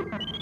you